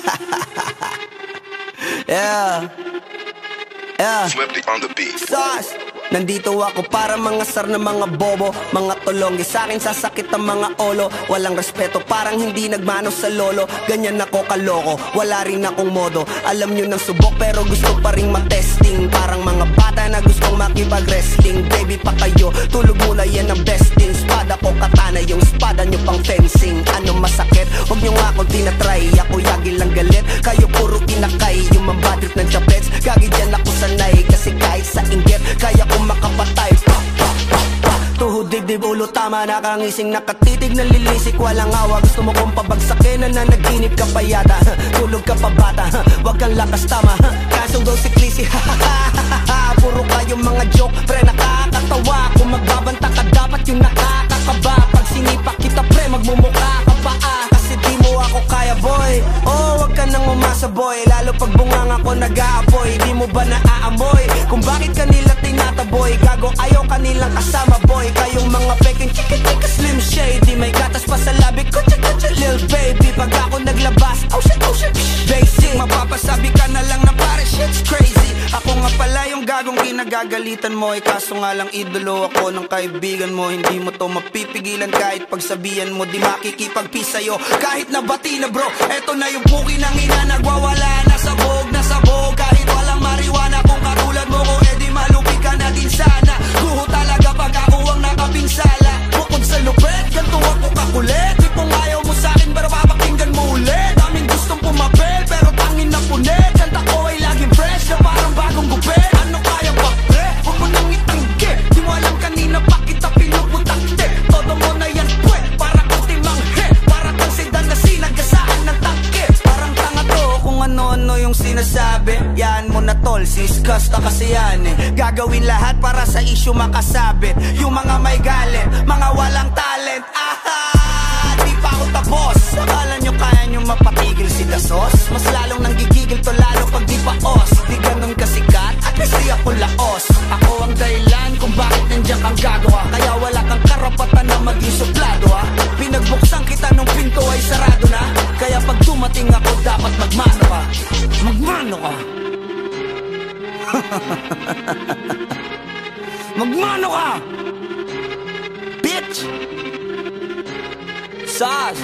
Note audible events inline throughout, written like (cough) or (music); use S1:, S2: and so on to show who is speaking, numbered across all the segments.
S1: (laughs) yeah. Yeah.
S2: Flippy on the beat.
S1: Sauce! Nandito ako para mga sar na mga bobo Mga tulonggi sa akin sasakit ang mga olo Walang respeto parang hindi nagmano sa lolo Ganyan ako kaloko, wala rin akong modo Alam nyo ng subok pero gusto pa rin matesting Parang mga bata na gustong makipag-wrestling Baby pa kayo, tulog muna yan ang besting Spada ko katana, yung spada nyo pang fencing Ano masakit? Huwag nyo nga ako tinatry Ako gagi dyan ako sanay Kasi kahit sa inggit, kaya ko makapatay. Pa, pa, pa, pa. Tuhod dibdib ulo tama Nakangising nakatitig na lilisik. Walang awa gusto mo kong pabagsakin Na nanaginip ka pa yata. (laughs) Tulog ka pa bata. (laughs) Wag kang lakas tama. (laughs) Kasong daw si Clissy Puro kayo mga joke Pre nakakatawa. Kung magbabanta umasa boy Lalo pag bungang ako nag-aapoy. Di mo ba naaamoy Kung bakit kanila tinataboy? Gago ayaw kanilang kasama boy. Kayong mga peking gagong kinagagalitan mo Eh kaso nga lang idolo ako ng kaibigan mo. Hindi mo to mapipigilan kahit pagsabihan mo Di makikipagpi sa'yo. Kahit nabati na bro Eto na yung puki ng ina nagwawala na sabog na sinasabi Yan mo na tol, siskas na kasi yan eh. Gagawin lahat para sa issue makasabit Yung mga may galit, mga walang talent. Aha! Di pa ako tapos. Akala nyo kaya nyo mapatigil si Dasos? Mas lalong nang gigigil to lalo pag di pa os. Di ganun kasikat at kasi ako laos. Ako ang dahilan kung bakit nandiyan kang gagawa. Kaya wala kang karapatan na maging suplado ha? Pinagbuksan kita nung pinto ay sarado dumating ako dapat magmano ka. Magmano ka? (laughs) Magmano ka? Bitch! Sas!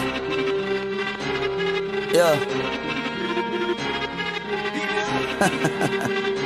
S1: Yeah (laughs)